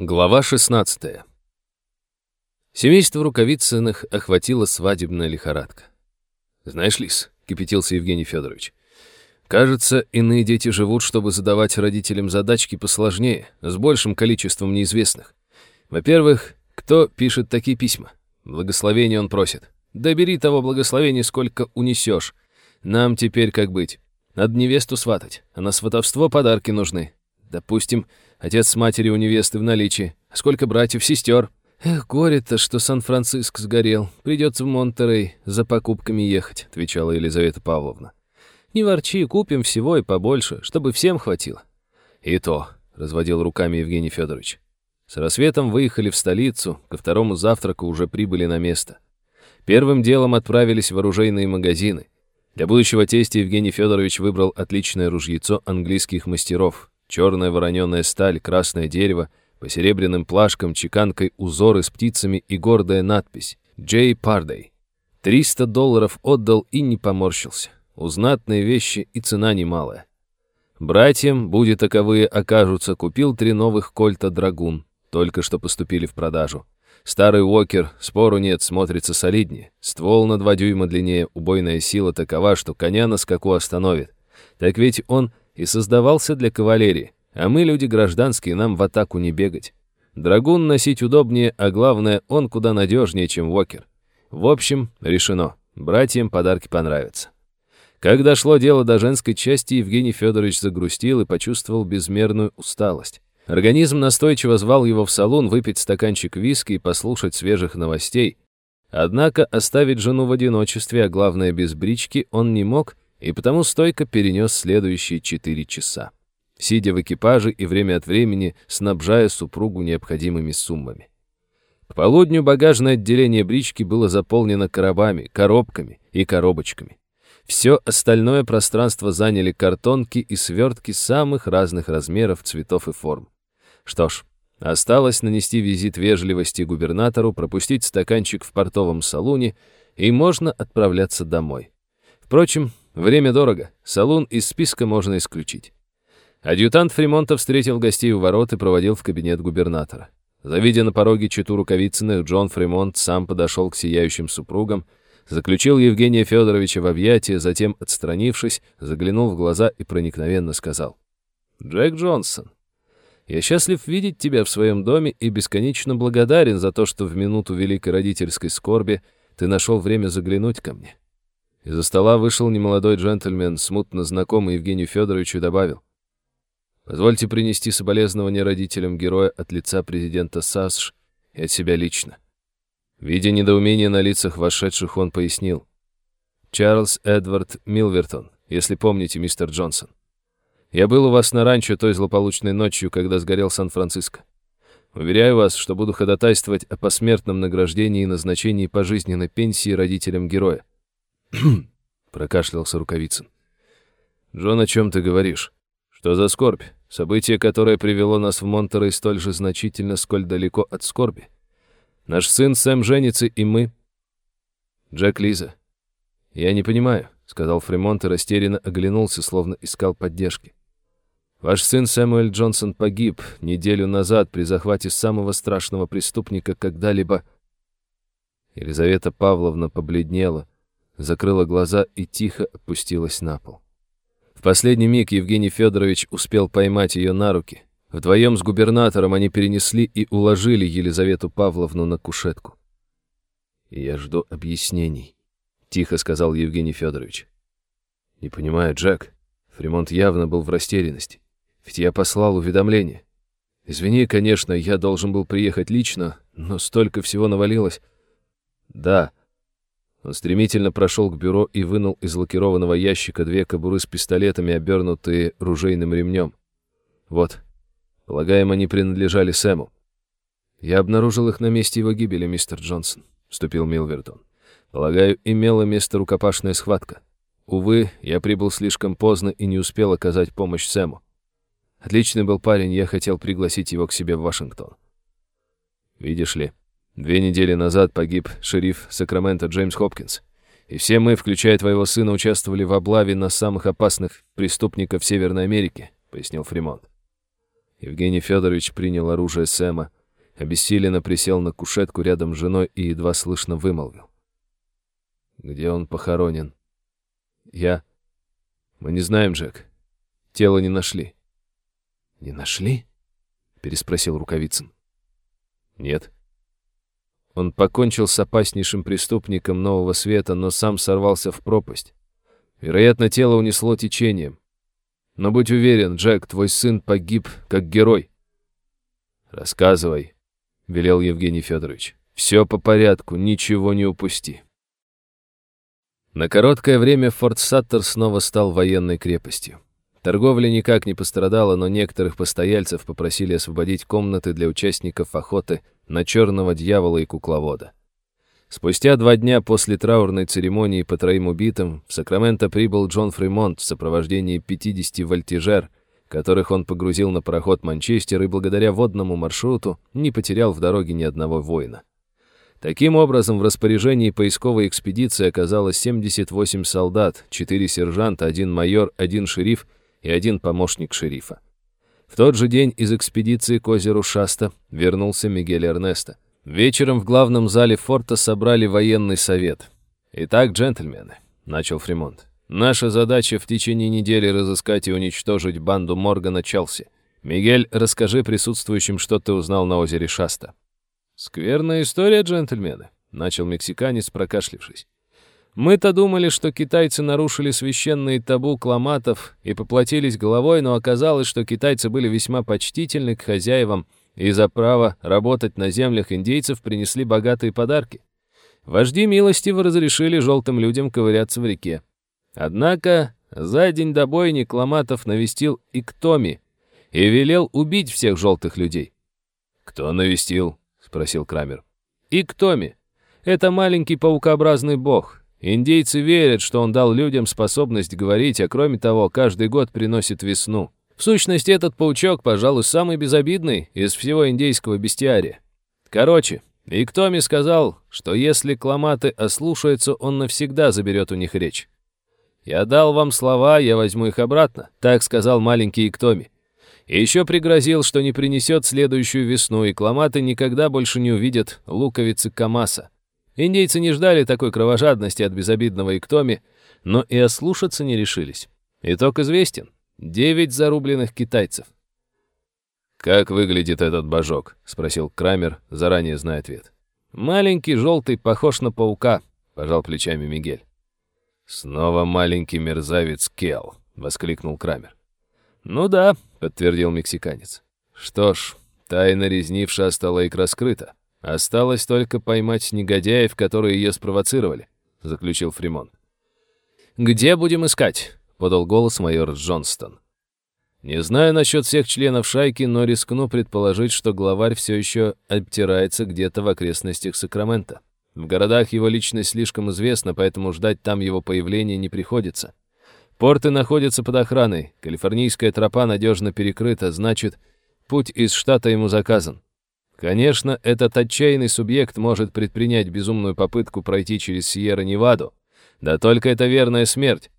Глава 16. Семейство Рукавицыных охватила свадебная лихорадка. «Знаешь, Лис», — кипятился Евгений Федорович, «кажется, иные дети живут, чтобы задавать родителям задачки посложнее, с большим количеством неизвестных. Во-первых, кто пишет такие письма? Благословение он просит. Да того благословения, сколько унесешь. Нам теперь как быть? Надо невесту сватать, а на сватовство подарки нужны. Допустим, отец с матерью у невесты в наличии. Сколько братьев, сестер? Эх, горе-то, что Сан-Франциско сгорел. Придется в Монтерей за покупками ехать, отвечала Елизавета Павловна. Не ворчи, купим всего и побольше, чтобы всем хватило. И то, разводил руками Евгений Федорович. С рассветом выехали в столицу, ко второму завтраку уже прибыли на место. Первым делом отправились в оружейные магазины. Для будущего тестя Евгений Федорович выбрал отличное ружьецо английских мастеров, Черная вороненая сталь, красное дерево, по серебряным плашкам, чеканкой узоры с птицами и гордая надпись «Джей Пардей». Триста долларов отдал и не поморщился. Узнатные вещи и цена немалая. Братьям, будет таковые окажутся, купил три новых кольта «Драгун», только что поступили в продажу. Старый Уокер, спору нет, смотрится солиднее. Ствол на два дюйма длиннее, убойная сила такова, что коня на скаку остановит. Так ведь он и создавался для кавалерии, а мы, люди гражданские, нам в атаку не бегать. Драгун носить удобнее, а главное, он куда надежнее, чем Вокер. В общем, решено. Братьям подарки понравятся. Когда шло дело до женской части, Евгений Федорович загрустил и почувствовал безмерную усталость. Организм настойчиво звал его в салон выпить стаканчик виски и послушать свежих новостей. Однако оставить жену в одиночестве, а главное без брички, он не мог и потому стойко перенес следующие четыре часа, сидя в экипаже и время от времени снабжая супругу необходимыми суммами. К полудню багажное отделение брички было заполнено коробами, коробками и коробочками. Все остальное пространство заняли картонки и свертки самых разных размеров, цветов и форм. Что ж, осталось нанести визит вежливости губернатору, пропустить стаканчик в портовом салуне, и можно отправляться домой. Впрочем, Время дорого, салон из списка можно исключить. Адъютант Фримонта встретил гостей у ворот и проводил в кабинет губернатора. Завидя на пороге читу Рукавицыных, Джон Фримонт сам подошел к сияющим супругам, заключил Евгения Федоровича в объятия, затем, отстранившись, заглянул в глаза и проникновенно сказал. «Джек Джонсон, я счастлив видеть тебя в своем доме и бесконечно благодарен за то, что в минуту великой родительской скорби ты нашел время заглянуть ко мне. Из-за стола вышел немолодой джентльмен, смутно знакомый Евгению Федоровичу, и добавил. «Позвольте принести соболезнования родителям героя от лица президента САСШ и от себя лично». Видя недоумение на лицах вошедших, он пояснил. «Чарльз Эдвард Милвертон, если помните, мистер Джонсон. Я был у вас на ранчо той злополучной ночью, когда сгорел Сан-Франциско. Уверяю вас, что буду ходатайствовать о посмертном награждении и назначении пожизненной пенсии родителям героя. прокашлялся Рукавицын. «Джон, о чем ты говоришь? Что за скорбь? Событие, которое привело нас в Монтерей, столь же значительно, сколь далеко от скорби. Наш сын Сэм женится, и мы...» «Джек Лиза, я не понимаю», — сказал Фримонт и растерянно оглянулся, словно искал поддержки. «Ваш сын Сэмюэль Джонсон погиб неделю назад при захвате самого страшного преступника когда-либо...» Елизавета Павловна побледнела, закрыла глаза и тихо опустилась на пол. В последний миг Евгений Федорович успел поймать ее на руки. Вдвоем с губернатором они перенесли и уложили Елизавету Павловну на кушетку. «Я жду объяснений», — тихо сказал Евгений Федорович. «Не понимаю, Джек. Фримонт явно был в растерянности. Ведь я послал уведомление. Извини, конечно, я должен был приехать лично, но столько всего навалилось. Да, он стремительно прошел к бюро и вынул из лакированного ящика две кобуры с пистолетами, обернутые ружейным ремнем. Вот. Полагаем, они принадлежали Сэму. «Я обнаружил их на месте его гибели, мистер Джонсон», — вступил Милвертон. «Полагаю, имела место рукопашная схватка. Увы, я прибыл слишком поздно и не успел оказать помощь Сэму. Отличный был парень, я хотел пригласить его к себе в Вашингтон. Видишь ли, Две недели назад погиб шериф Сакрамента Джеймс Хопкинс. И все мы, включая твоего сына, участвовали в облаве на самых опасных преступников Северной Америки», — пояснил Фримонт. Евгений Федорович принял оружие Сэма, обессиленно присел на кушетку рядом с женой и едва слышно вымолвил. «Где он похоронен?» «Я...» «Мы не знаем, Джек. Тело не нашли». «Не нашли?» — переспросил Рукавицын. «Нет». Он покончил с опаснейшим преступником нового света, но сам сорвался в пропасть. Вероятно, тело унесло течением. Но будь уверен, Джек, твой сын погиб как герой. Рассказывай, велел Евгений Федорович. Все по порядку, ничего не упусти. На короткое время Форт Саттер снова стал военной крепостью. Торговля никак не пострадала, но некоторых постояльцев попросили освободить комнаты для участников охоты на черного дьявола и кукловода. Спустя два дня после траурной церемонии по троим убитым в Сакраменто прибыл Джон Фримонт в сопровождении 50 вольтежер, которых он погрузил на пароход «Манчестер» и благодаря водному маршруту не потерял в дороге ни одного воина. Таким образом, в распоряжении поисковой экспедиции оказалось 78 солдат, 4 сержанта, один майор, один шериф и один помощник шерифа. В тот же день из экспедиции к озеру Шаста вернулся Мигель Эрнесто. Вечером в главном зале форта собрали военный совет. «Итак, джентльмены», — начал Фримонт, — «наша задача в течение недели разыскать и уничтожить банду Моргана Челси. Мигель, расскажи присутствующим, что ты узнал на озере Шаста». «Скверная история, джентльмены», — начал мексиканец, прокашлившись. Мы-то думали, что китайцы нарушили священные табу кламатов и поплатились головой, но оказалось, что китайцы были весьма почтительны к хозяевам и за право работать на землях индейцев принесли богатые подарки. Вожди милостиво разрешили желтым людям ковыряться в реке. Однако за день до бойни Кламатов навестил Иктоми и велел убить всех желтых людей. «Кто навестил?» — спросил Крамер. «Иктоми. Это маленький паукообразный бог. Индейцы верят, что он дал людям способность говорить, а кроме того, каждый год приносит весну. В сущности, этот паучок, пожалуй, самый безобидный из всего индейского бестиария. Короче, Иктоми сказал, что если кламаты ослушаются, он навсегда заберет у них речь. «Я дал вам слова, я возьму их обратно», — так сказал маленький Иктоми. И еще пригрозил, что не принесет следующую весну, и кламаты никогда больше не увидят луковицы Камаса. Индейцы не ждали такой кровожадности от безобидного Иктоми, но и ослушаться не решились. Итог известен. Девять зарубленных китайцев. «Как выглядит этот божок?» — спросил Крамер, заранее зная ответ. «Маленький, желтый, похож на паука», — пожал плечами Мигель. «Снова маленький мерзавец Кел», — воскликнул Крамер. «Ну да», — подтвердил мексиканец. «Что ж, тайна резнившая Асталейк раскрыта. Осталось только поймать негодяев, которые ее спровоцировали», — заключил Фримон. «Где будем искать?» — подал голос майор Джонстон. «Не знаю насчет всех членов шайки, но рискну предположить, что главарь все еще обтирается где-то в окрестностях Сакрамента. В городах его личность слишком известна, поэтому ждать там его появления не приходится. Порты находятся под охраной, калифорнийская тропа надежно перекрыта, значит, путь из штата ему заказан. Конечно, этот отчаянный субъект может предпринять безумную попытку пройти через Сьерра-Неваду. Да только это верная смерть.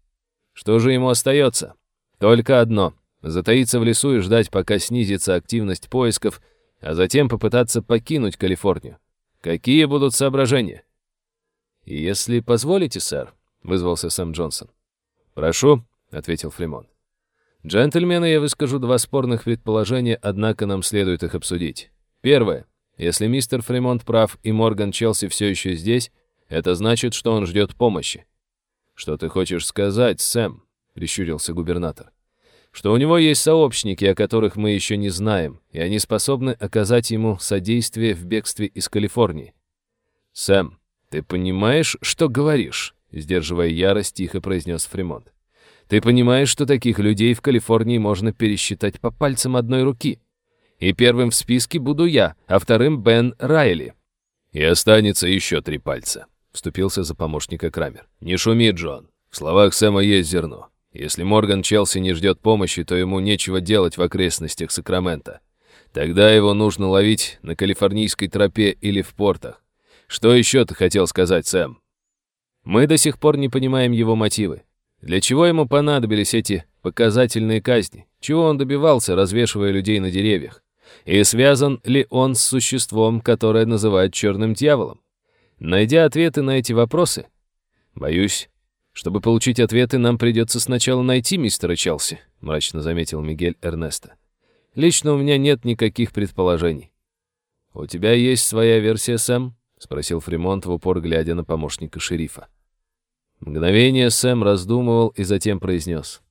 Что же ему остается? Только одно — затаиться в лесу и ждать, пока снизится активность поисков, а затем попытаться покинуть Калифорнию. Какие будут соображения? «Если позволите, сэр», — вызвался Сэм Джонсон. «Прошу», — ответил Фримон. «Джентльмены, я выскажу два спорных предположения, однако нам следует их обсудить. Первое. Если мистер Фримонт прав и Морган Челси все еще здесь, это значит, что он ждет помощи. «Что ты хочешь сказать, Сэм?» — прищурился губернатор. «Что у него есть сообщники, о которых мы еще не знаем, и они способны оказать ему содействие в бегстве из Калифорнии». «Сэм, ты понимаешь, что говоришь?» — сдерживая ярость, тихо произнес Фримонт. «Ты понимаешь, что таких людей в Калифорнии можно пересчитать по пальцам одной руки?» И первым в списке буду я, а вторым Бен Райли. И останется еще три пальца. Вступился за помощника Крамер. Не шуми, Джон. В словах Сэма есть зерно. Если Морган Челси не ждет помощи, то ему нечего делать в окрестностях Сакрамента. Тогда его нужно ловить на калифорнийской тропе или в портах. Что еще ты хотел сказать, Сэм? Мы до сих пор не понимаем его мотивы. Для чего ему понадобились эти показательные казни. Чего он добивался, развешивая людей на деревьях? И связан ли он с существом, которое называют черным дьяволом? Найдя ответы на эти вопросы, боюсь, чтобы получить ответы, нам придется сначала найти мистера Челси, мрачно заметил Мигель Эрнесто. Лично у меня нет никаких предположений. У тебя есть своя версия, Сэм? спросил Фримонт в упор, глядя на помощника шерифа. Мгновение Сэм раздумывал и затем произнес.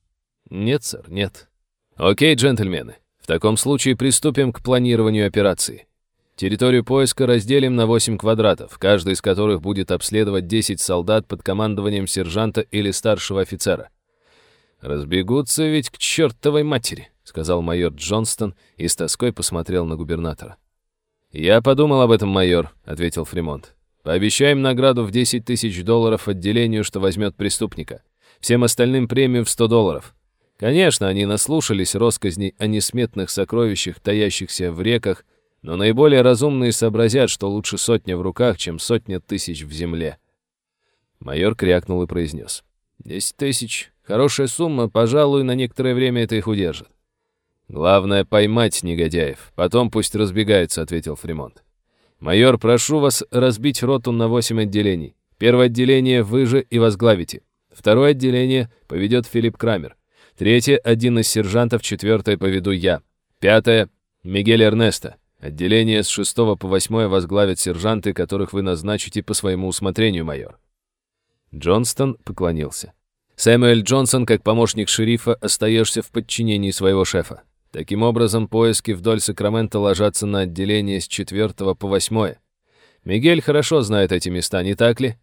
«Нет, сэр, нет». «Окей, джентльмены, таком случае приступим к планированию операции. Территорию поиска разделим на 8 квадратов, каждый из которых будет обследовать 10 солдат под командованием сержанта или старшего офицера. «Разбегутся ведь к чертовой матери», — сказал майор Джонстон и с тоской посмотрел на губернатора. «Я подумал об этом, майор», — ответил Фримонт. «Пообещаем награду в 10 тысяч долларов отделению, что возьмет преступника. Всем остальным премию в 100 долларов. Конечно, они наслушались росказней о несметных сокровищах, таящихся в реках, но наиболее разумные сообразят, что лучше сотня в руках, чем сотня тысяч в земле. Майор крякнул и произнес. «Десять тысяч. Хорошая сумма, пожалуй, на некоторое время это их удержит». «Главное — поймать негодяев. Потом пусть разбегаются», — ответил Фримонт. «Майор, прошу вас разбить роту на восемь отделений. Первое отделение вы же и возглавите. Второе отделение поведет Филипп Крамер. Третье — один из сержантов, четвертое поведу я. Пятое — Мигель Эрнесто. Отделение с 6 по 8 возглавят сержанты, которых вы назначите по своему усмотрению, майор». Джонстон поклонился. «Сэмюэль Джонсон, как помощник шерифа, остаешься в подчинении своего шефа. Таким образом, поиски вдоль Сакрамента ложатся на отделение с 4 по 8. Мигель хорошо знает эти места, не так ли?»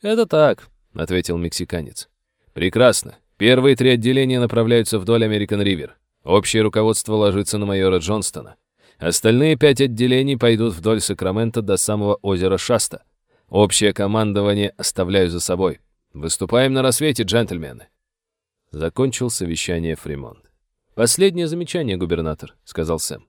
«Это так», — ответил мексиканец. «Прекрасно. Первые три отделения направляются вдоль Американ-Ривер. Общее руководство ложится на майора Джонстона. Остальные пять отделений пойдут вдоль Сакрамента до самого озера Шаста. Общее командование оставляю за собой. Выступаем на рассвете, джентльмены. Закончил совещание Фримонт. «Последнее замечание, губернатор», — сказал Сэм.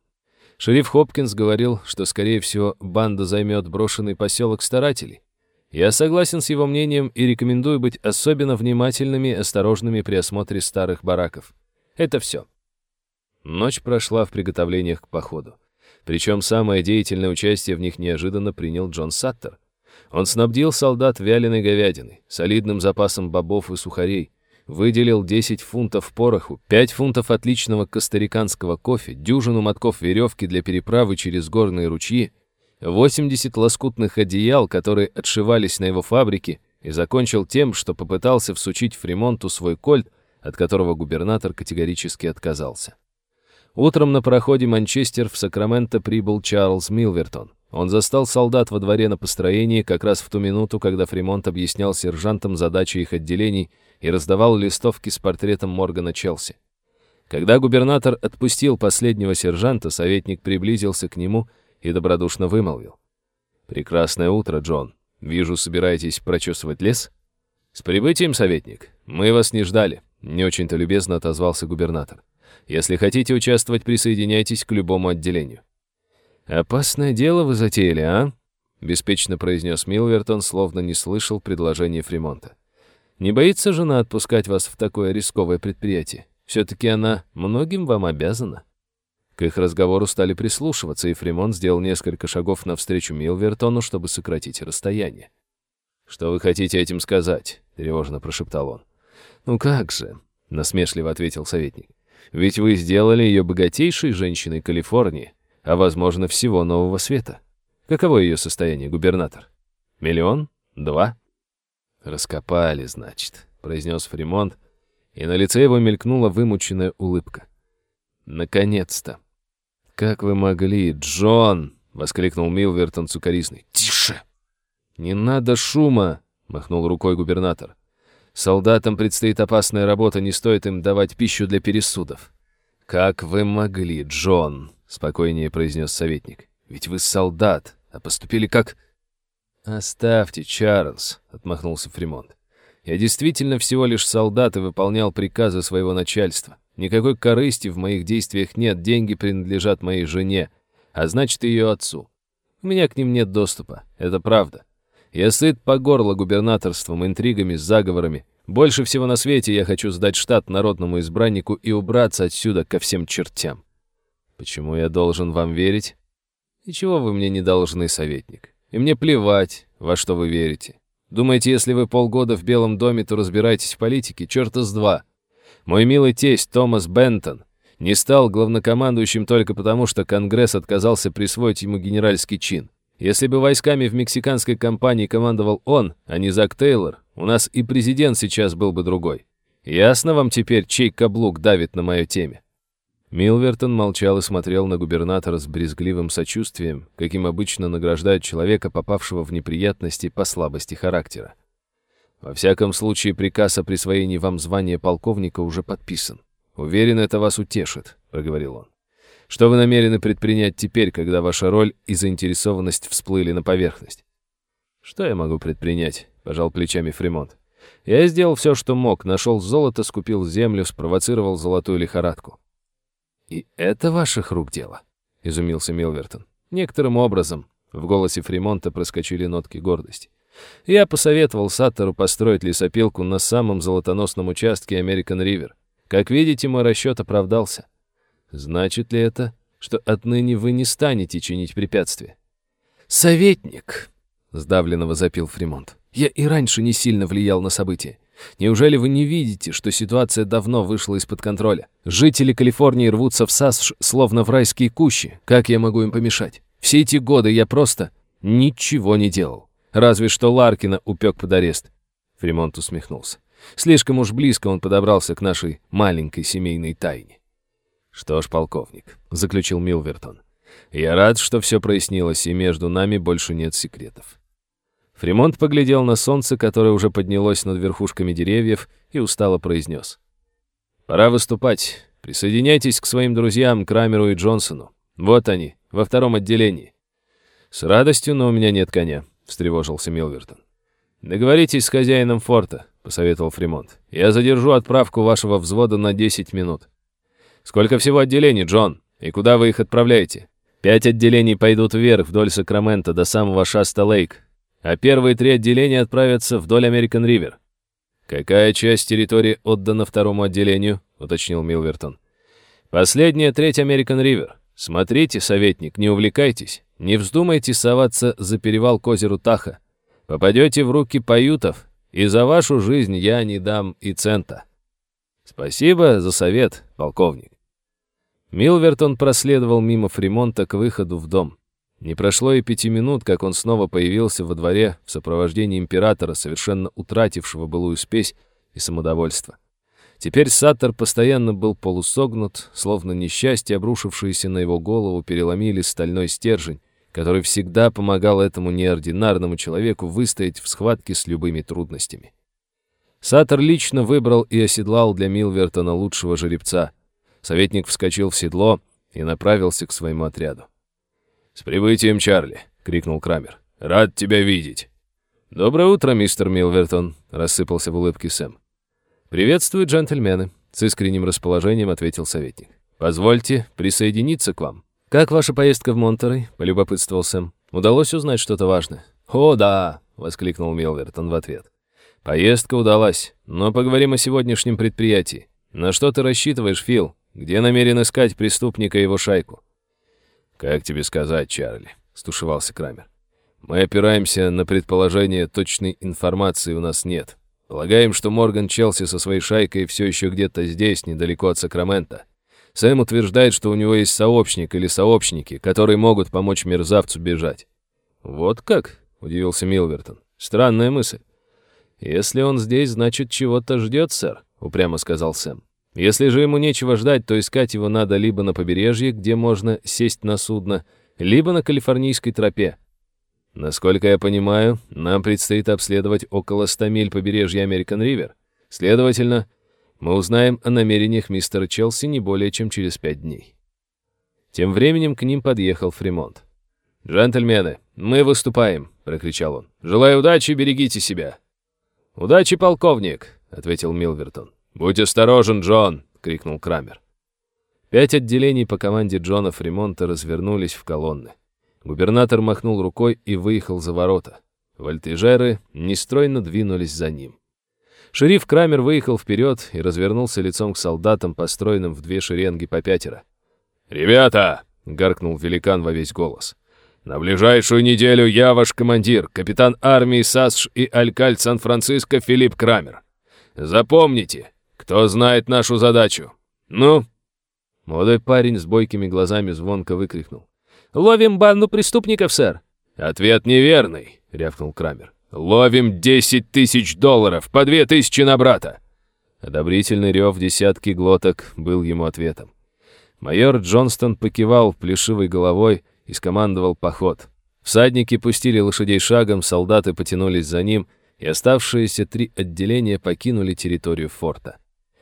Шериф Хопкинс говорил, что, скорее всего, банда займет брошенный поселок старателей. Я согласен с его мнением и рекомендую быть особенно внимательными и осторожными при осмотре старых бараков. Это все. Ночь прошла в приготовлениях к походу. Причем самое деятельное участие в них неожиданно принял Джон Саттер. Он снабдил солдат вяленой говядиной, солидным запасом бобов и сухарей, выделил 10 фунтов пороху, 5 фунтов отличного костариканского кофе, дюжину мотков веревки для переправы через горные ручьи, 80 лоскутных одеял, которые отшивались на его фабрике, и закончил тем, что попытался всучить Фримонту свой кольт, от которого губернатор категорически отказался. Утром на проходе Манчестер в Сакраменто прибыл Чарльз Милвертон. Он застал солдат во дворе на построении как раз в ту минуту, когда Фримонт объяснял сержантам задачи их отделений и раздавал листовки с портретом Моргана Челси. Когда губернатор отпустил последнего сержанта, советник приблизился к нему и добродушно вымолвил. «Прекрасное утро, Джон. Вижу, собираетесь прочесывать лес?» «С прибытием, советник. Мы вас не ждали», — не очень-то любезно отозвался губернатор. Если хотите участвовать, присоединяйтесь к любому отделению». «Опасное дело вы затеяли, а?» — беспечно произнес Милвертон, словно не слышал предложения Фримонта. «Не боится жена отпускать вас в такое рисковое предприятие? Все-таки она многим вам обязана». К их разговору стали прислушиваться, и Фримонт сделал несколько шагов навстречу Милвертону, чтобы сократить расстояние. «Что вы хотите этим сказать?» — тревожно прошептал он. «Ну как же?» — насмешливо ответил советник. Ведь вы сделали ее богатейшей женщиной Калифорнии, а, возможно, всего Нового Света. Каково ее состояние, губернатор? Миллион? Два? Раскопали, значит, произнес Фримонт, и на лице его мелькнула вымученная улыбка. Наконец-то. Как вы могли, Джон! воскликнул Милвертон сукоризный. Тише! Не надо шума, махнул рукой губернатор. Солдатам предстоит опасная работа, не стоит им давать пищу для пересудов. «Как вы могли, Джон?» — спокойнее произнес советник. «Ведь вы солдат, а поступили как...» «Оставьте, Чарльз», — отмахнулся Фримонт. «Я действительно всего лишь солдат и выполнял приказы своего начальства. Никакой корысти в моих действиях нет, деньги принадлежат моей жене, а значит, ее отцу. У меня к ним нет доступа, это правда. Я сыт по горло губернаторством, интригами, заговорами, Больше всего на свете я хочу сдать штат народному избраннику и убраться отсюда ко всем чертям. Почему я должен вам верить? И чего вы мне не должны, советник? И мне плевать, во что вы верите. Думаете, если вы полгода в Белом доме, то разбираетесь в политике? Черта с два. Мой милый тесть Томас Бентон не стал главнокомандующим только потому, что Конгресс отказался присвоить ему генеральский чин. Если бы войсками в мексиканской кампании командовал он, а не Зак Тейлор, у нас и президент сейчас был бы другой. Ясно вам теперь, чей каблук давит на мое теме?» Милвертон молчал и смотрел на губернатора с брезгливым сочувствием, каким обычно награждают человека, попавшего в неприятности по слабости характера. «Во всяком случае, приказ о присвоении вам звания полковника уже подписан. Уверен, это вас утешит», — проговорил он. Что вы намерены предпринять теперь, когда ваша роль и заинтересованность всплыли на поверхность? Что я могу предпринять? Пожал плечами Фримонт. Я сделал все, что мог, нашел золото, скупил землю, спровоцировал золотую лихорадку. «И это ваших рук дело?» — изумился Милвертон. Некоторым образом в голосе Фримонта проскочили нотки гордости. Я посоветовал Саттеру построить лесопилку на самом золотоносном участке Американ Ривер. Как видите, мой расчет оправдался. Значит ли это, что отныне вы не станете чинить препятствия? «Советник!» — сдавленно возопил Фримонт. «Я и раньше не сильно влиял на события. Неужели вы не видите, что ситуация давно вышла из-под контроля? Жители Калифорнии рвутся в САСШ, словно в райские кущи. Как я могу им помешать? Все эти годы я просто ничего не делал. Разве что Ларкина упек под арест». Фримонт усмехнулся. Слишком уж близко он подобрался к нашей маленькой семейной тайне. «Что ж, полковник», — заключил Милвертон, — «я рад, что все прояснилось, и между нами больше нет секретов». Фримонт поглядел на солнце, которое уже поднялось над верхушками деревьев, и устало произнес. «Пора выступать. Присоединяйтесь к своим друзьям Крамеру и Джонсону. Вот они, во втором отделении». «С радостью, но у меня нет коня», — встревожился Милвертон. «Договоритесь с хозяином форта», — посоветовал Фримонт. «Я задержу отправку вашего взвода на 10 минут». Сколько всего отделений, Джон? И куда вы их отправляете? Пять отделений пойдут вверх вдоль Сакрамента до самого Шаста-Лейк, а первые три отделения отправятся вдоль Американ-Ривер. Какая часть территории отдана второму отделению? уточнил Милвертон. Последняя треть Американ-Ривер. Смотрите, советник, не увлекайтесь. Не вздумайте соваться за перевал к озеру Таха. Попадете в руки паютов, и за вашу жизнь я не дам и цента. Спасибо за совет, полковник. Милвертон проследовал мимо Фримонта к выходу в дом. Не прошло и пяти минут, как он снова появился во дворе в сопровождении императора, совершенно утратившего былую спесь и самодовольство. Теперь Саттер постоянно был полусогнут, словно несчастье, обрушившееся на его голову, переломили стальной стержень, который всегда помогал этому неординарному человеку выстоять в схватке с любыми трудностями. Саттер лично выбрал и оседлал для Милвертона лучшего жеребца — Советник вскочил в седло и направился к своему отряду. «С прибытием, Чарли!» — крикнул Крамер. «Рад тебя видеть!» «Доброе утро, мистер Милвертон!» — рассыпался в улыбке Сэм. «Приветствую, джентльмены!» — с искренним расположением ответил советник. «Позвольте присоединиться к вам». «Как ваша поездка в Монтерей?» — полюбопытствовал Сэм. «Удалось узнать что-то важное?» «О, да!» — воскликнул Милвертон в ответ. «Поездка удалась, но поговорим о сегодняшнем предприятии. На что ты рассчитываешь, Фил? Где намерен искать преступника и его шайку?» «Как тебе сказать, Чарли?» — стушевался Крамер. «Мы опираемся на предположение, точной информации у нас нет. Полагаем, что Морган Челси со своей шайкой все еще где-то здесь, недалеко от Сакрамента. Сэм утверждает, что у него есть сообщник или сообщники, которые могут помочь мерзавцу бежать». «Вот как?» — удивился Милвертон. «Странная мысль». «Если он здесь, значит, чего-то ждет, сэр», — упрямо сказал Сэм. Если же ему нечего ждать, то искать его надо либо на побережье, где можно сесть на судно, либо на Калифорнийской тропе. Насколько я понимаю, нам предстоит обследовать около 100 миль побережья Американ-Ривер. Следовательно, мы узнаем о намерениях мистера Челси не более чем через пять дней. Тем временем к ним подъехал Фримонт. «Джентльмены, мы выступаем!» — прокричал он. «Желаю удачи, берегите себя!» «Удачи, полковник!» — ответил Милвертон. «Будь осторожен, Джон!» — крикнул Крамер. Пять отделений по команде Джона Фримонта развернулись в колонны. Губернатор махнул рукой и выехал за ворота. Вольтежеры нестройно двинулись за ним. Шериф Крамер выехал вперед и развернулся лицом к солдатам, построенным в две шеренги по пятеро. «Ребята!» — гаркнул великан во весь голос. «На ближайшую неделю я ваш командир, капитан армии САСШ и алькальд Сан-Франциско Филипп Крамер. Запомните, кто знает нашу задачу. Ну?» Молодой парень с бойкими глазами звонко выкрикнул. «Ловим банду преступников, сэр!» «Ответ неверный», — рявкнул Крамер. «Ловим десять тысяч долларов, по две тысячи на брата!» Одобрительный рев десятки глоток был ему ответом. Майор Джонстон покивал плешивой головой и скомандовал поход. Всадники пустили лошадей шагом, солдаты потянулись за ним, и оставшиеся три отделения покинули территорию форта.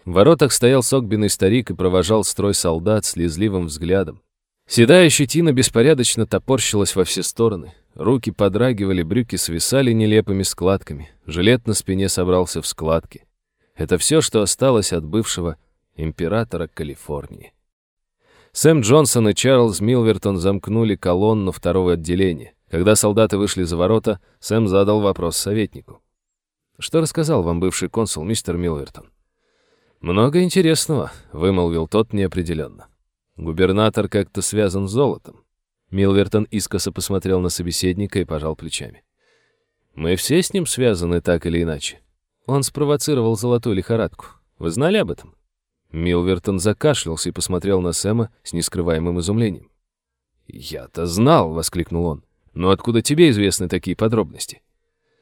В воротах стоял согбенный старик и провожал строй солдат слезливым взглядом. Седая щетина беспорядочно топорщилась во все стороны. Руки подрагивали, брюки свисали нелепыми складками. Жилет на спине собрался в складки. Это все, что осталось от бывшего императора Калифорнии. Сэм Джонсон и Чарльз Милвертон замкнули колонну второго отделения. Когда солдаты вышли за ворота, Сэм задал вопрос советнику. «Что рассказал вам бывший консул, мистер Милвертон?» «Много интересного», — вымолвил тот неопределенно. «Губернатор как-то связан с золотом. Милвертон искоса посмотрел на собеседника и пожал плечами. «Мы все с ним связаны так или иначе. Он спровоцировал золотую лихорадку. Вы знали об этом?» Милвертон закашлялся и посмотрел на Сэма с нескрываемым изумлением. «Я-то знал!» — воскликнул он. «Но откуда тебе известны такие подробности?»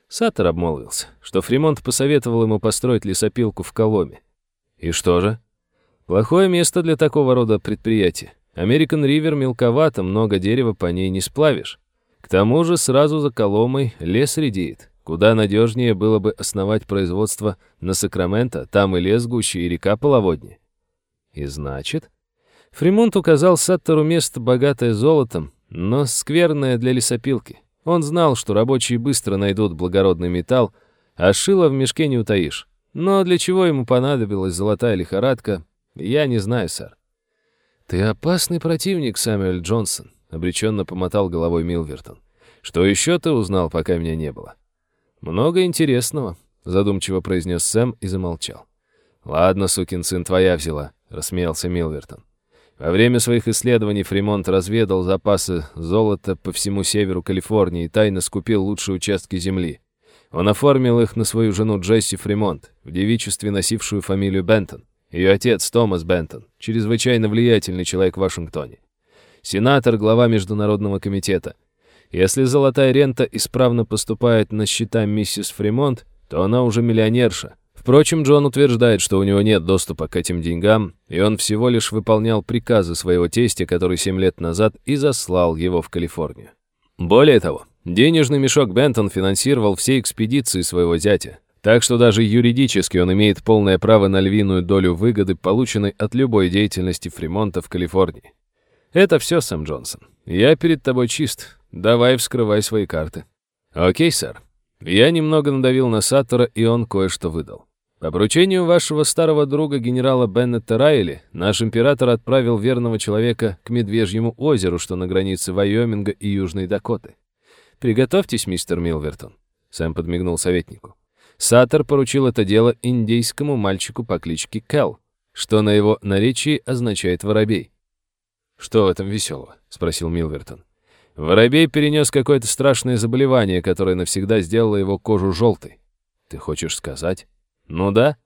Саттер обмолвился, что Фримонт посоветовал ему построить лесопилку в Коломе. «И что же?» «Плохое место для такого рода предприятия. Американ Ривер мелковато, много дерева по ней не сплавишь. К тому же сразу за Коломой лес редеет. Куда надежнее было бы основать производство на Сакраменто, там и лес гуще, и река половоднее. И значит, Фримонт указал Саттеру место, богатое золотом, но скверное для лесопилки. Он знал, что рабочие быстро найдут благородный металл, а шило в мешке не утаишь. Но для чего ему понадобилась золотая лихорадка, я не знаю, сэр. «Ты опасный противник, Сэмюэль Джонсон», — обреченно помотал головой Милвертон. «Что еще ты узнал, пока меня не было?» «Много интересного», — задумчиво произнес Сэм и замолчал. «Ладно, сукин сын, твоя взяла», — рассмеялся Милвертон. Во время своих исследований Фримонт разведал запасы золота по всему северу Калифорнии и тайно скупил лучшие участки земли. Он оформил их на свою жену Джесси Фримонт, в девичестве носившую фамилию Бентон. Ее отец Томас Бентон, чрезвычайно влиятельный человек в Вашингтоне. Сенатор, глава Международного комитета. Если золотая рента исправно поступает на счета миссис Фримонт, то она уже миллионерша. Впрочем, Джон утверждает, что у него нет доступа к этим деньгам, и он всего лишь выполнял приказы своего тестя, который семь лет назад и заслал его в Калифорнию. Более того, денежный мешок Бентон финансировал все экспедиции своего зятя, так что даже юридически он имеет полное право на львиную долю выгоды, полученной от любой деятельности Фримонта в Калифорнии. Это все, Сэм Джонсон. Я перед тобой чист. Давай вскрывай свои карты. Окей, сэр. Я немного надавил на Саттера, и он кое-что выдал. По поручению вашего старого друга генерала Беннета Райли, наш император отправил верного человека к Медвежьему озеру, что на границе Вайоминга и Южной Дакоты. Приготовьтесь, мистер Милвертон. Сэм подмигнул советнику. Саттер поручил это дело индейскому мальчику по кличке Кэл, что на его наречии означает «воробей». «Что в этом веселого?» — спросил Милвертон. «Воробей перенес какое-то страшное заболевание, которое навсегда сделало его кожу желтой. Ты хочешь сказать?» «Ну да.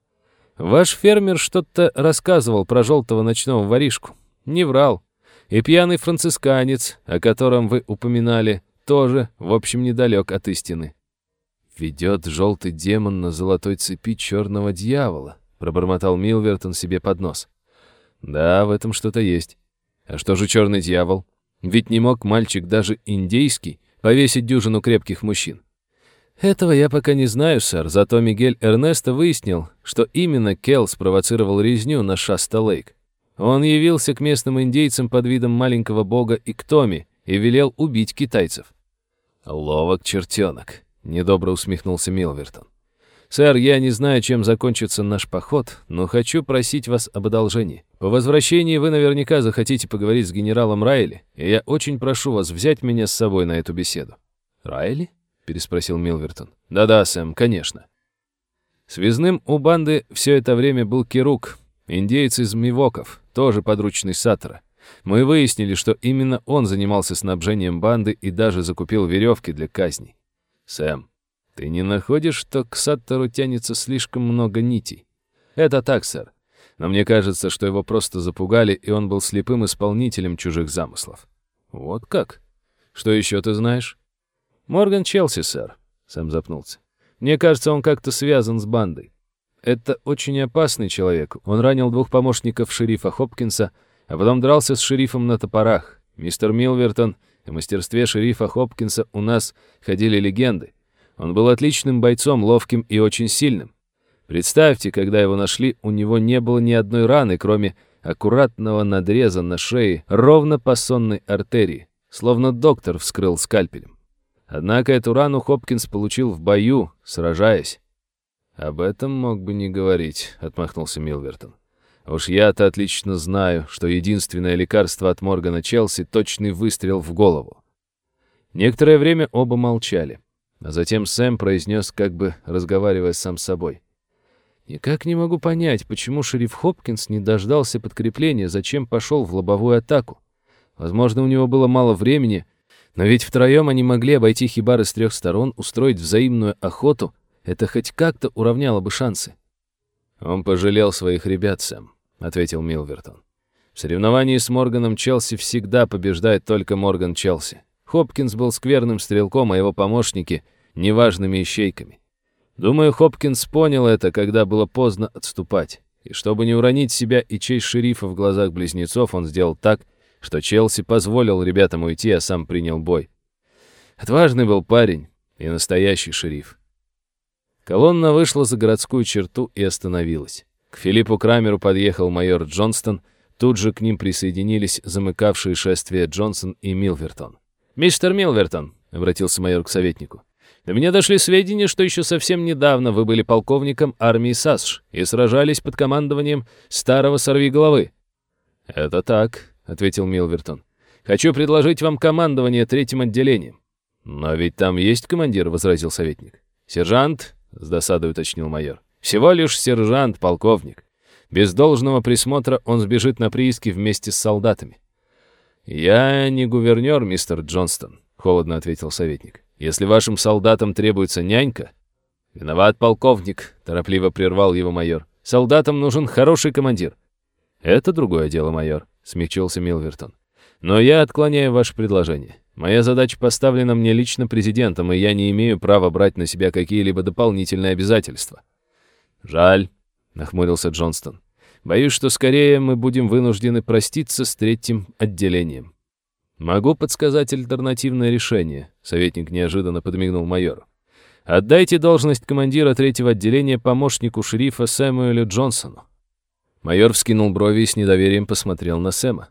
Ваш фермер что-то рассказывал про желтого ночного воришку. Не врал. И пьяный францисканец, о котором вы упоминали, тоже, в общем, недалек от истины. «Ведет желтый демон на золотой цепи черного дьявола», — пробормотал Милвертон себе под нос. «Да, в этом что-то есть. А что же черный дьявол? Ведь не мог мальчик даже индейский повесить дюжину крепких мужчин. Этого я пока не знаю, сэр, зато Мигель Эрнесто выяснил, что именно Келл спровоцировал резню на Шаста-Лейк. Он явился к местным индейцам под видом маленького бога Иктоми и велел убить китайцев. Ловок чертенок. Недобро усмехнулся Милвертон. «Сэр, я не знаю, чем закончится наш поход, но хочу просить вас об одолжении. По возвращении вы наверняка захотите поговорить с генералом Райли, и я очень прошу вас взять меня с собой на эту беседу». «Райли?» — переспросил Милвертон. «Да-да, Сэм, конечно». Связным у банды все это время был Кирук, индеец из Мивоков, тоже подручный Саттера. Мы выяснили, что именно он занимался снабжением банды и даже закупил веревки для казней. Сэм, ты не находишь, что к Саттеру тянется слишком много нитей? Это так, сэр. Но мне кажется, что его просто запугали, и он был слепым исполнителем чужих замыслов. Вот как? Что еще ты знаешь? Морган Челси, сэр. Сэм запнулся. Мне кажется, он как-то связан с бандой. Это очень опасный человек. Он ранил двух помощников шерифа Хопкинса, а потом дрался с шерифом на топорах. Мистер Милвертон, о мастерстве шерифа Хопкинса у нас ходили легенды. Он был отличным бойцом, ловким и очень сильным. Представьте, когда его нашли, у него не было ни одной раны, кроме аккуратного надреза на шее ровно по сонной артерии, словно доктор вскрыл скальпелем. Однако эту рану Хопкинс получил в бою, сражаясь. «Об этом мог бы не говорить», — отмахнулся Милвертон. «Уж я-то отлично знаю, что единственное лекарство от Моргана Челси — точный выстрел в голову». Некоторое время оба молчали, а затем Сэм произнес, как бы разговаривая сам с собой. Никак не могу понять, почему шериф Хопкинс не дождался подкрепления, зачем пошел в лобовую атаку. Возможно, у него было мало времени, но ведь втроем они могли обойти хибары с трех сторон, устроить взаимную охоту. Это хоть как-то уравняло бы шансы. «Он пожалел своих ребят, Сэм», — ответил Милвертон. «В соревновании с Морганом Челси всегда побеждает только Морган Челси. Хопкинс был скверным стрелком, а его помощники — неважными ищейками. Думаю, Хопкинс понял это, когда было поздно отступать. И чтобы не уронить себя и честь шерифа в глазах близнецов, он сделал так, что Челси позволил ребятам уйти, а сам принял бой. Отважный был парень и настоящий шериф. Колонна вышла за городскую черту и остановилась. К Филиппу Крамеру подъехал майор Джонстон, тут же к ним присоединились замыкавшие шествие Джонсон и Милвертон. «Мистер Милвертон», — обратился майор к советнику, до меня дошли сведения, что еще совсем недавно вы были полковником армии САСШ и сражались под командованием старого сорвиголовы». «Это так», — ответил Милвертон. «Хочу предложить вам командование третьим отделением». «Но ведь там есть командир», — возразил советник. «Сержант», — с досадой уточнил майор. «Всего лишь сержант, полковник. Без должного присмотра он сбежит на прииски вместе с солдатами». «Я не гувернер, мистер Джонстон», — холодно ответил советник. Если вашим солдатам требуется нянька...» «Виноват полковник», — торопливо прервал его майор. «Солдатам нужен хороший командир». «Это другое дело, майор», — смягчился Милвертон. «Но я отклоняю ваше предложение. Моя задача поставлена мне лично президентом, и я не имею права брать на себя какие-либо дополнительные обязательства». «Жаль», — нахмурился Джонстон. «Боюсь, что скорее мы будем вынуждены проститься с третьим отделением». «Могу подсказать альтернативное решение», — советник неожиданно подмигнул майору. «Отдайте должность командира третьего отделения помощнику шерифа Сэмуэлю Джонсону». Майор вскинул брови и с недоверием посмотрел на Сэма.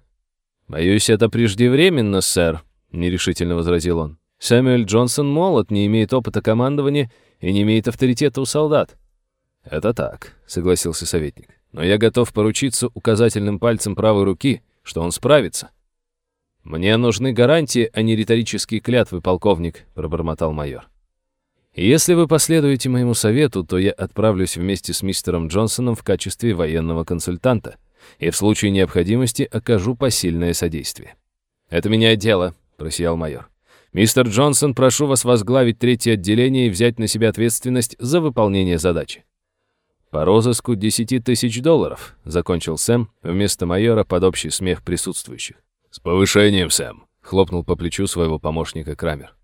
«Боюсь, это преждевременно, сэр», — нерешительно возразил он. «Сэмюэль Джонсон молод, не имеет опыта командования и не имеет авторитета у солдат». «Это так», — согласился советник. «Но я готов поручиться указательным пальцем правой руки, что он справится». «Мне нужны гарантии, а не риторические клятвы, полковник», — пробормотал майор. «Если вы последуете моему совету, то я отправлюсь вместе с мистером Джонсоном в качестве военного консультанта и в случае необходимости окажу посильное содействие». «Это меняет дело», — просиял майор. «Мистер Джонсон, прошу вас возглавить третье отделение и взять на себя ответственность за выполнение задачи». «По розыску десяти тысяч долларов», — закончил Сэм вместо майора под общий смех присутствующих. «С повышением, Сэм», — хлопнул по плечу своего помощника Крамер.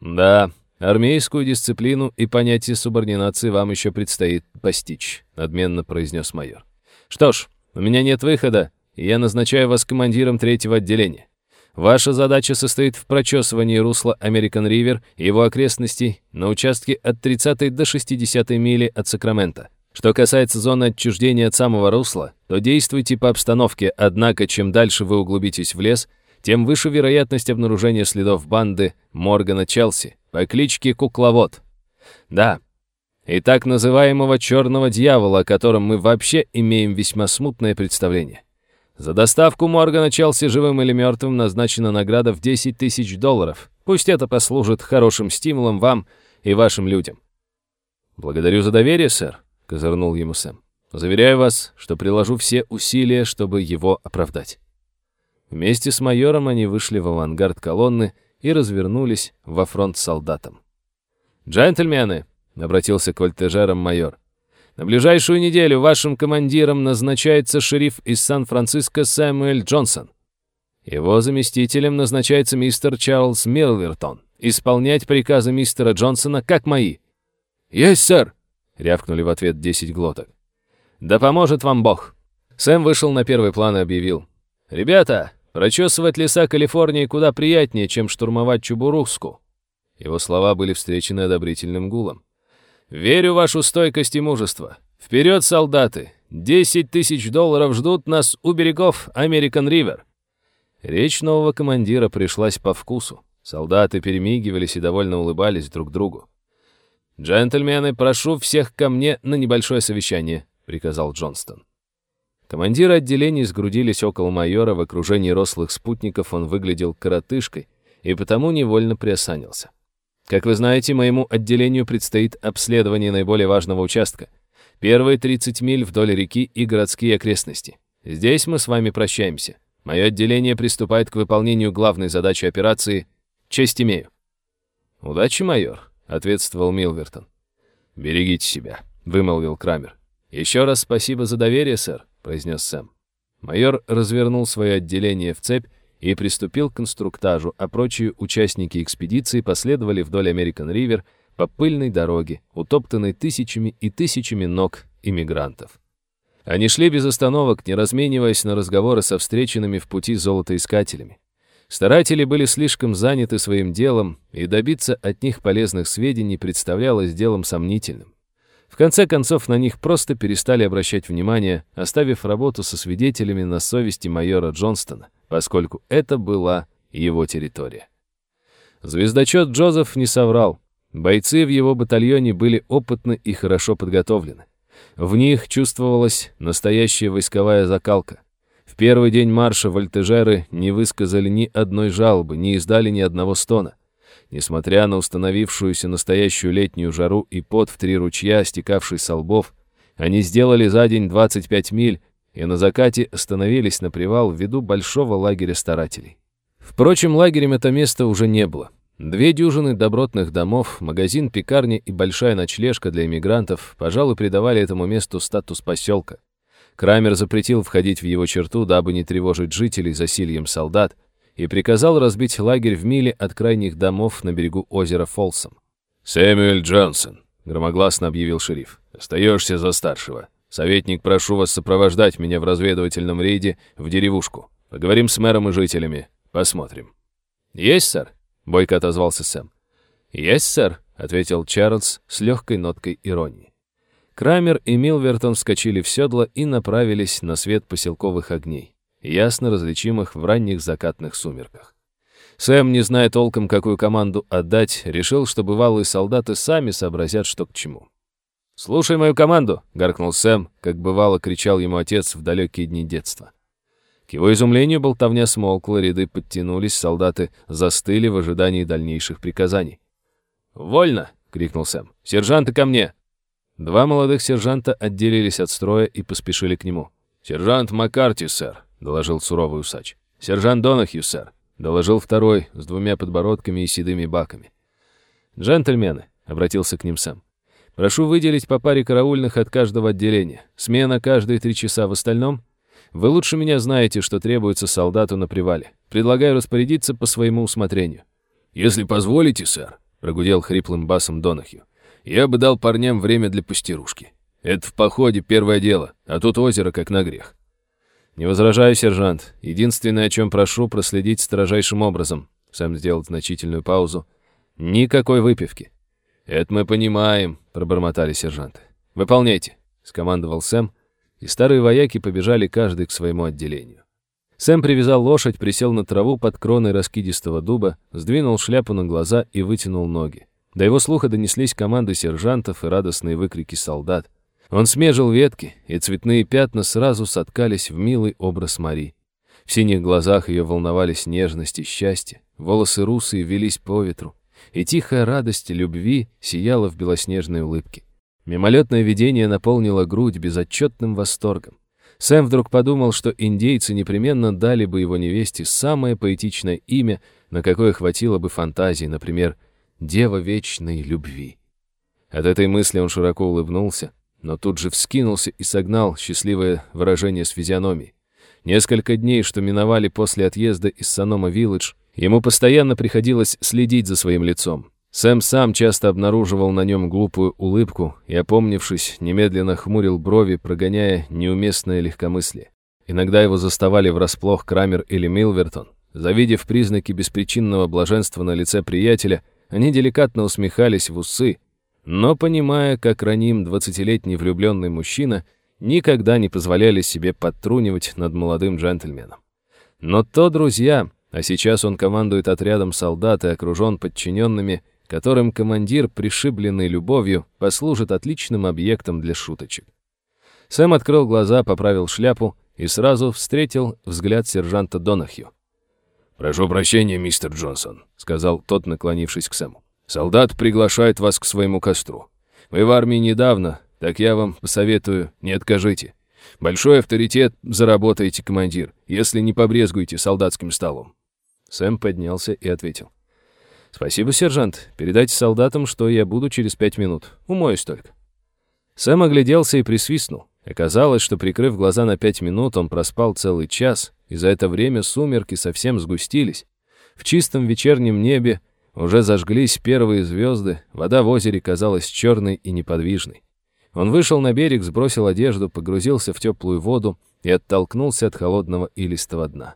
«Да, армейскую дисциплину и понятие субординации вам еще предстоит постичь», — надменно произнес майор. «Что ж, у меня нет выхода, и я назначаю вас командиром третьего отделения. Ваша задача состоит в прочесывании русла Американ Ривер и его окрестностей на участке от 30 до 60 мили от Сакрамента. Что касается зоны отчуждения от самого русла, то действуйте по обстановке, однако чем дальше вы углубитесь в лес, тем выше вероятность обнаружения следов банды Моргана Челси по кличке Кукловод. Да, и так называемого черного дьявола, о котором мы вообще имеем весьма смутное представление. За доставку Моргана Челси живым или мертвым назначена награда в 10 тысяч долларов. Пусть это послужит хорошим стимулом вам и вашим людям. Благодарю за доверие, сэр. Козырнул ему Сэм. «Заверяю вас, что приложу все усилия, чтобы его оправдать». Вместе с майором они вышли в авангард колонны и развернулись во фронт солдатам. «Джентльмены!» — обратился к вольтежерам майор. «На ближайшую неделю вашим командиром назначается шериф из Сан-Франциско Сэмюэль Джонсон. Его заместителем назначается мистер Чарльз Милвертон. Исполнять приказы мистера Джонсона как мои». «Есть, сэр!» — рявкнули в ответ десять глоток. «Да поможет вам Бог!» Сэм вышел на первый план и объявил. «Ребята, прочесывать леса Калифорнии куда приятнее, чем штурмовать Чубуруску». Его слова были встречены одобрительным гулом. «Верю в вашу стойкость и мужество. Вперед, солдаты! Десять тысяч долларов ждут нас у берегов Американ Ривер». Речь нового командира пришлась по вкусу. Солдаты перемигивались и довольно улыбались друг другу. «Джентльмены, прошу всех ко мне на небольшое совещание», — приказал Джонстон. Командиры отделений сгрудились около майора, в окружении рослых спутников он выглядел коротышкой и потому невольно приосанился. Как вы знаете, моему отделению предстоит обследование наиболее важного участка. Первые 30 миль вдоль реки и городские окрестности. Здесь мы с вами прощаемся. Мое отделение приступает к выполнению главной задачи операции. Честь имею». «Удачи, майор», — ответствовал Милвертон. «Берегите себя», — вымолвил Крамер. «Еще раз спасибо за доверие, сэр», — произнес Сэм. Майор развернул свое отделение в цепь и приступил к конструктажу, а прочие участники экспедиции последовали вдоль Американ-Ривер по пыльной дороге, утоптанной тысячами и тысячами ног иммигрантов. Они шли без остановок, не размениваясь на разговоры со встреченными в пути золотоискателями. Старатели были слишком заняты своим делом, и добиться от них полезных сведений представлялось делом сомнительным. В конце концов, на них просто перестали обращать внимание, оставив работу со свидетелями на совести майора Джонстона, поскольку это была его территория. Звездочет Джозеф не соврал. Бойцы в его батальоне были опытны и хорошо подготовлены. В них чувствовалась настоящая войсковая закалка. В первый день марша вольтежеры не высказали ни одной жалобы, не издали ни одного стона. Несмотря на установившуюся настоящую летнюю жару и пот в три ручья, стекавший со лбов, они сделали за день 25 миль и на закате остановились на привал в виду большого лагеря старателей. Впрочем, лагерем это место уже не было. Две дюжины добротных домов, магазин, пекарня и большая ночлежка для иммигрантов, пожалуй, придавали этому месту статус поселка. Крамер запретил входить в его черту, дабы не тревожить жителей засильем солдат, и приказал разбить лагерь в миле от крайних домов на берегу озера Фолсом. «Сэмюэль Джонсон», — громогласно объявил шериф, — «остаешься за старшего. Советник, прошу вас сопровождать меня в разведывательном рейде в деревушку. Поговорим с мэром и жителями. Посмотрим». «Есть, сэр», — бойко отозвался Сэм. «Есть, сэр», — ответил Чарльз с легкой ноткой иронии. Крамер и Милвертон вскочили в седло и направились на свет поселковых огней, ясно различимых в ранних закатных сумерках. Сэм, не зная толком, какую команду отдать, решил, что бывалые солдаты сами сообразят, что к чему. «Слушай мою команду!» — гаркнул Сэм, как бывало кричал ему отец в далекие дни детства. К его изумлению болтовня смолкла, ряды подтянулись, солдаты застыли в ожидании дальнейших приказаний. «Вольно!» — крикнул Сэм. «Сержанты ко мне!» Два молодых сержанта отделились от строя и поспешили к нему. «Сержант Маккарти, сэр», — доложил суровый усач. «Сержант Донахью, сэр», — доложил второй с двумя подбородками и седыми баками. «Джентльмены», — обратился к ним Сэм, — «прошу выделить по паре караульных от каждого отделения. Смена каждые три часа в остальном вы лучше меня знаете, что требуется солдату на привале. Предлагаю распорядиться по своему усмотрению». «Если позволите, сэр», — прогудел хриплым басом Донахью, «я бы дал парням время для пустирушки. Это в походе первое дело, а тут озеро как на грех». «Не возражаю, сержант. Единственное, о чем прошу, проследить строжайшим образом». Сэм сделал значительную паузу. «Никакой выпивки». «Это мы понимаем», — пробормотали сержанты. «Выполняйте», — скомандовал Сэм, и старые вояки побежали каждый к своему отделению. Сэм привязал лошадь, присел на траву под кроной раскидистого дуба, сдвинул шляпу на глаза и вытянул ноги. До его слуха донеслись команды сержантов и радостные выкрики солдат. Он смежил ветки, и цветные пятна сразу соткались в милый образ Мари. В синих глазах ее волновались нежность и счастье, волосы русые велись по ветру, и тихая радость любви сияла в белоснежной улыбке. Мимолетное видение наполнило грудь безотчетным восторгом. Сэм вдруг подумал, что индейцы непременно дали бы его невесте самое поэтичное имя, на какое хватило бы фантазии, например, «Дева вечной любви». От этой мысли он широко улыбнулся, но тут же вскинулся и согнал счастливое выражение с физиономии. Несколько дней, что миновали после отъезда из Санома-Вилледж, ему постоянно приходилось следить за своим лицом. Сэм сам часто обнаруживал на нем глупую улыбку и, опомнившись, немедленно хмурил брови, прогоняя неуместное легкомыслие. Иногда его заставали врасплох Крамер или Милвертон. Завидев признаки беспричинного блаженства на лице приятеля, они деликатно усмехались в усы, но, понимая, как раним двадцатилетний влюбленный мужчина, никогда не позволяли себе подтрунивать над молодым джентльменом. Но то друзья, а сейчас он командует отрядом солдат и окружен подчиненными, которым командир, пришибленный любовью, послужит отличным объектом для шуточек. Сэм открыл глаза, поправил шляпу и сразу встретил взгляд сержанта Донахью. «Прошу прощения, мистер Джонсон», — сказал тот, наклонившись к Сэму. «Солдат приглашает вас к своему костру. Вы в армии недавно, так я вам посоветую, не откажите. Большой авторитет заработаете, командир, если не побрезгуете солдатским столом». Сэм поднялся и ответил. «Спасибо, сержант. Передайте солдатам, что я буду через пять минут. Умоюсь только». Сэм огляделся и присвистнул. Оказалось, что, прикрыв глаза на пять минут, он проспал целый час, и за это время сумерки совсем сгустились. В чистом вечернем небе уже зажглись первые звезды, вода в озере казалась черной и неподвижной. Он вышел на берег, сбросил одежду, погрузился в теплую воду и оттолкнулся от холодного илистого дна.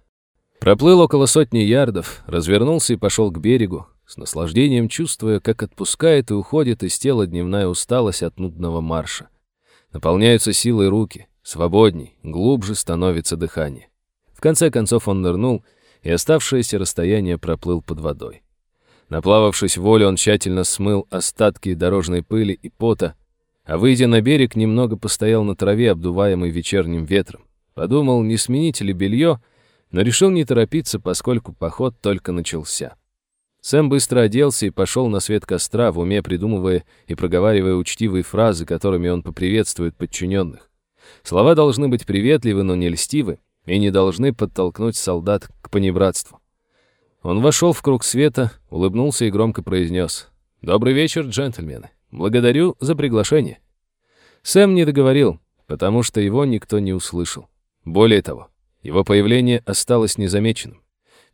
Проплыл около сотни ярдов, развернулся и пошел к берегу, с наслаждением чувствуя, как отпускает и уходит из тела дневная усталость от нудного марша. Наполняются силой руки, свободней, глубже становится дыхание. В конце концов он нырнул, и оставшееся расстояние проплыл под водой. Наплававшись в волю, он тщательно смыл остатки дорожной пыли и пота, а выйдя на берег, немного постоял на траве, обдуваемой вечерним ветром. Подумал, не сменить ли белье, но решил не торопиться, поскольку поход только начался. Сэм быстро оделся и пошел на свет костра, в уме придумывая и проговаривая учтивые фразы, которыми он поприветствует подчиненных. Слова должны быть приветливы, но не льстивы, и не должны подтолкнуть солдат к понебратству. Он вошел в круг света, улыбнулся и громко произнес «Добрый вечер, джентльмены. Благодарю за приглашение». Сэм не договорил, потому что его никто не услышал. Более того, его появление осталось незамеченным.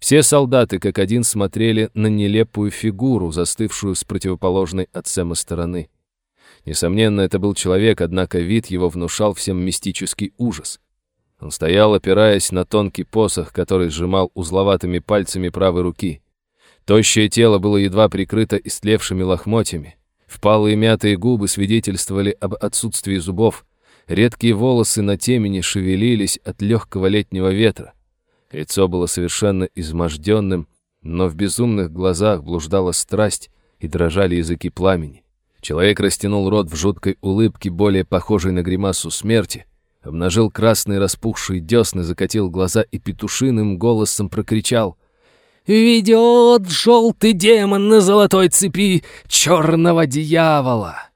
Все солдаты как один смотрели на нелепую фигуру, застывшую с противоположной от Сэма стороны. Несомненно, это был человек, однако вид его внушал всем мистический ужас. Он стоял, опираясь на тонкий посох, который сжимал узловатыми пальцами правой руки. Тощее тело было едва прикрыто истлевшими лохмотьями. Впалые мятые губы свидетельствовали об отсутствии зубов. Редкие волосы на темени шевелились от легкого летнего ветра. Лицо было совершенно изможденным, но в безумных глазах блуждала страсть и дрожали языки пламени. Человек растянул рот в жуткой улыбке, более похожей на гримасу смерти, обнажил красные распухшие десны, закатил глаза и петушиным голосом прокричал «Ведет желтый демон на золотой цепи черного дьявола!»